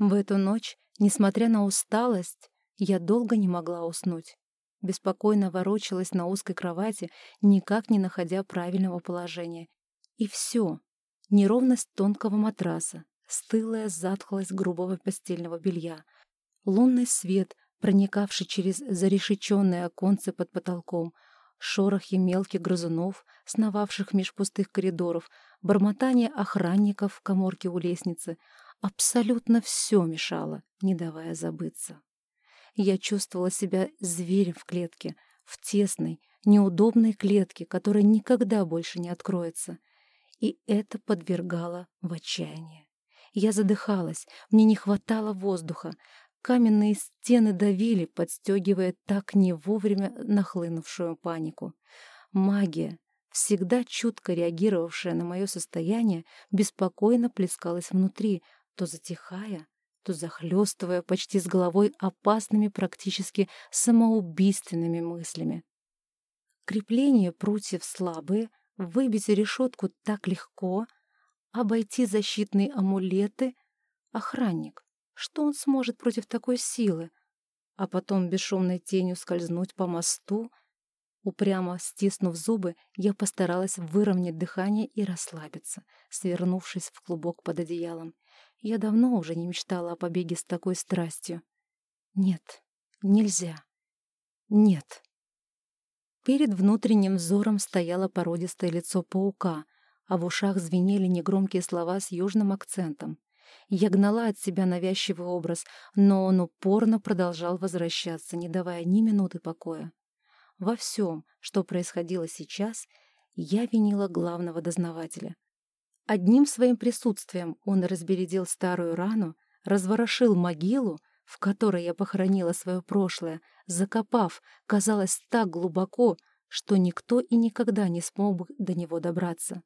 В эту ночь, несмотря на усталость, я долго не могла уснуть. Беспокойно ворочалась на узкой кровати, никак не находя правильного положения. И все. Неровность тонкого матраса, стылая затхлость грубого постельного белья, лунный свет, проникавший через зарешеченные оконцы под потолком, шорохи мелких грызунов, сновавших меж пустых коридоров, бормотание охранников в коморке у лестницы. Абсолютно все мешало, не давая забыться. Я чувствовала себя зверем в клетке, в тесной, неудобной клетке, которая никогда больше не откроется. И это подвергало в отчаяние. Я задыхалась, мне не хватало воздуха. Каменные стены давили, подстегивая так не вовремя нахлынувшую панику. Магия, всегда чутко реагировавшая на мое состояние, беспокойно плескалась внутри, то затихая, то захлестывая почти с головой опасными, практически самоубийственными мыслями. Крепление прутьев слабые, выбить решетку так легко, обойти защитные амулеты. Охранник, что он сможет против такой силы? А потом бесшумной тенью скользнуть по мосту. Упрямо стиснув зубы, я постаралась выровнять дыхание и расслабиться, свернувшись в клубок под одеялом. Я давно уже не мечтала о побеге с такой страстью. Нет, нельзя. Нет. Перед внутренним взором стояло породистое лицо паука, а в ушах звенели негромкие слова с южным акцентом. Я гнала от себя навязчивый образ, но он упорно продолжал возвращаться, не давая ни минуты покоя. Во всем, что происходило сейчас, я винила главного дознавателя. Одним своим присутствием он разбередил старую рану, разворошил могилу, в которой я похоронила свое прошлое, закопав, казалось, так глубоко, что никто и никогда не смог бы до него добраться.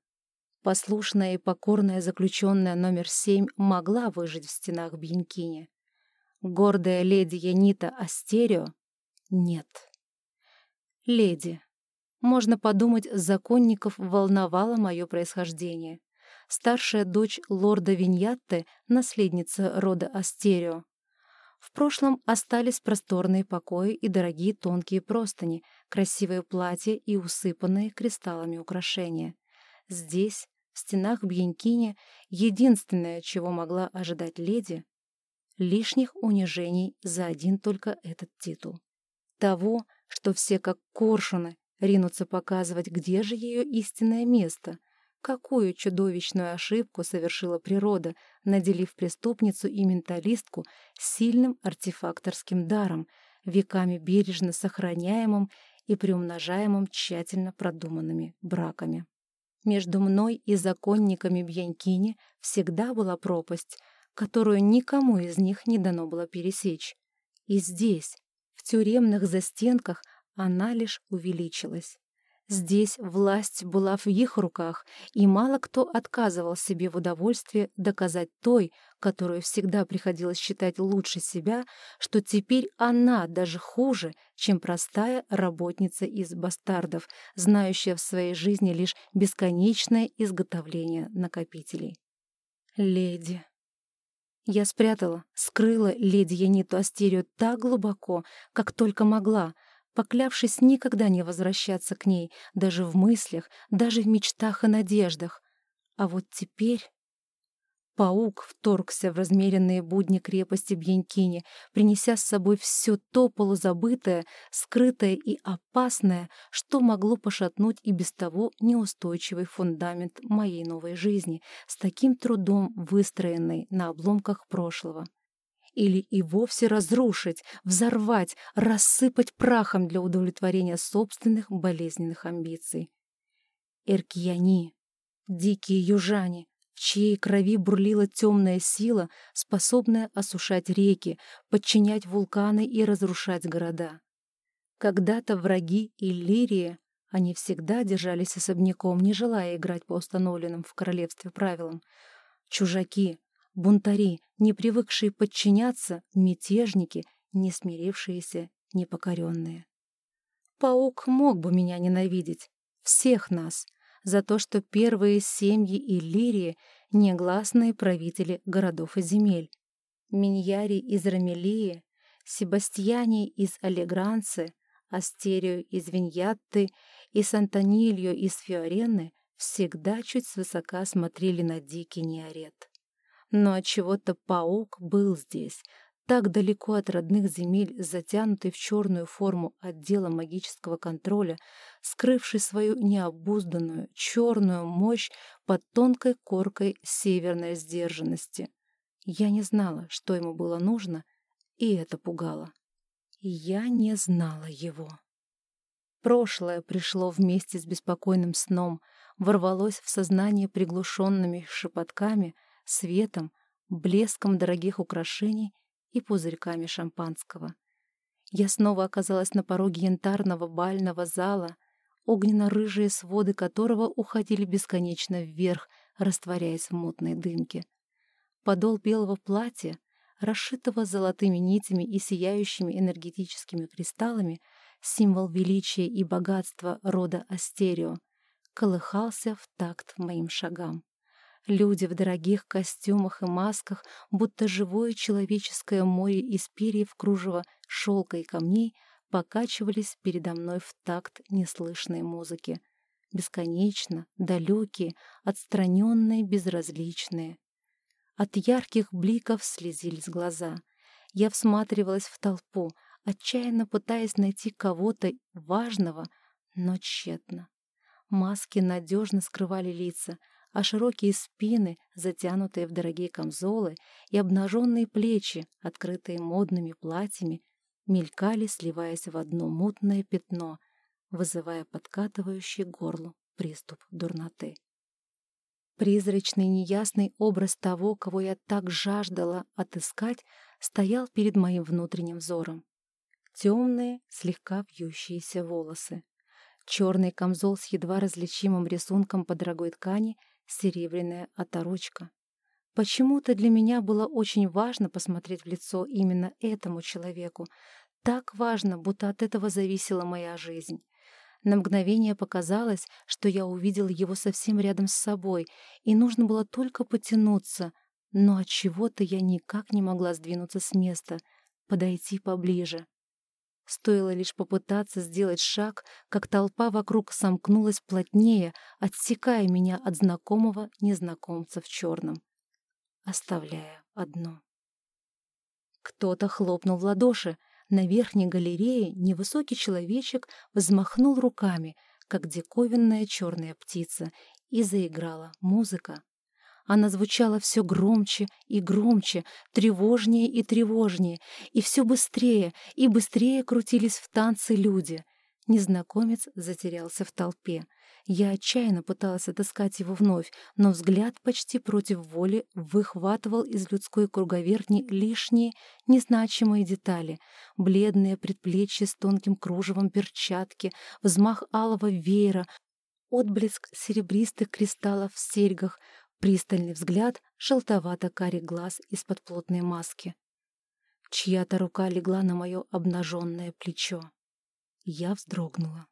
Послушная и покорная заключенная номер семь могла выжить в стенах Бьянкини. Гордая леди Янита Астерио — нет. Леди. Можно подумать, законников волновало мое происхождение старшая дочь лорда Виньятте, наследница рода Астерио. В прошлом остались просторные покои и дорогие тонкие простыни, красивые платья и усыпанные кристаллами украшения. Здесь, в стенах Бьянкини, единственное, чего могла ожидать леди — лишних унижений за один только этот титул. Того, что все как коршуны ринутся показывать, где же ее истинное место — Какую чудовищную ошибку совершила природа, наделив преступницу и менталистку сильным артефакторским даром, веками бережно сохраняемым и приумножаемым тщательно продуманными браками. Между мной и законниками Бьянкини всегда была пропасть, которую никому из них не дано было пересечь. И здесь, в тюремных застенках, она лишь увеличилась. Здесь власть была в их руках, и мало кто отказывал себе в удовольствии доказать той, которую всегда приходилось считать лучше себя, что теперь она даже хуже, чем простая работница из бастардов, знающая в своей жизни лишь бесконечное изготовление накопителей. Леди. Я спрятала, скрыла леди Яниту Астерию так глубоко, как только могла — поклявшись никогда не возвращаться к ней, даже в мыслях, даже в мечтах и надеждах. А вот теперь... Паук вторгся в размеренные будни крепости Бьянкини, принеся с собой все то полузабытое, скрытое и опасное, что могло пошатнуть и без того неустойчивый фундамент моей новой жизни, с таким трудом выстроенной на обломках прошлого или и вовсе разрушить, взорвать, рассыпать прахом для удовлетворения собственных болезненных амбиций. Эркияни, дикие южане, в чьей крови бурлила темная сила, способная осушать реки, подчинять вулканы и разрушать города. Когда-то враги Иллирии, они всегда держались особняком, не желая играть по установленным в королевстве правилам. Чужаки, бунтари, не привыкшие подчиняться, мятежники, не смирившиеся, непокоренные. Паук мог бы меня ненавидеть, всех нас, за то, что первые семьи Иллирии — негласные правители городов и земель. Миньяри из Рамелии, Себастьяне из Алегранцы, Астерию из Виньятты и Сантонильо из Фиорены всегда чуть свысока смотрели на дикий неорет. Но отчего-то паук был здесь, так далеко от родных земель, затянутый в черную форму отдела магического контроля, скрывший свою необузданную черную мощь под тонкой коркой северной сдержанности. Я не знала, что ему было нужно, и это пугало. Я не знала его. Прошлое пришло вместе с беспокойным сном, ворвалось в сознание приглушенными шепотками, светом, блеском дорогих украшений и пузырьками шампанского. Я снова оказалась на пороге янтарного бального зала, огненно-рыжие своды которого уходили бесконечно вверх, растворяясь в мутной дымке. Подол белого платья, расшитого золотыми нитями и сияющими энергетическими кристаллами, символ величия и богатства рода Астерио, колыхался в такт моим шагам. Люди в дорогих костюмах и масках, будто живое человеческое море из перьев, кружева, шелка и камней, покачивались передо мной в такт неслышной музыки. Бесконечно, далекие, отстраненные, безразличные. От ярких бликов слезились глаза. Я всматривалась в толпу, отчаянно пытаясь найти кого-то важного, но тщетно. Маски надежно скрывали лица — а широкие спины, затянутые в дорогие камзолы, и обнаженные плечи, открытые модными платьями, мелькали, сливаясь в одно мутное пятно, вызывая подкатывающий горлу приступ дурноты. Призрачный неясный образ того, кого я так жаждала отыскать, стоял перед моим внутренним взором. Темные, слегка вьющиеся волосы. Черный камзол с едва различимым рисунком по дорогой ткани — серебряная оторочка. Почему-то для меня было очень важно посмотреть в лицо именно этому человеку. Так важно, будто от этого зависела моя жизнь. На мгновение показалось, что я увидела его совсем рядом с собой, и нужно было только потянуться, но от чего-то я никак не могла сдвинуться с места, подойти поближе. Стоило лишь попытаться сделать шаг, как толпа вокруг сомкнулась плотнее, отсекая меня от знакомого незнакомца в черном, оставляя одну. Кто-то хлопнул в ладоши. На верхней галерее невысокий человечек взмахнул руками, как диковинная черная птица, и заиграла музыка. Она звучала все громче и громче, тревожнее и тревожнее, и все быстрее и быстрее крутились в танце люди. Незнакомец затерялся в толпе. Я отчаянно пыталась отыскать его вновь, но взгляд почти против воли выхватывал из людской круговертни лишние, незначимые детали. Бледные предплечья с тонким кружевом перчатки, взмах алого веера, отблеск серебристых кристаллов в серьгах, Пристальный взгляд, желтовато-карий глаз из-под плотной маски. Чья-то рука легла на мое обнаженное плечо. Я вздрогнула.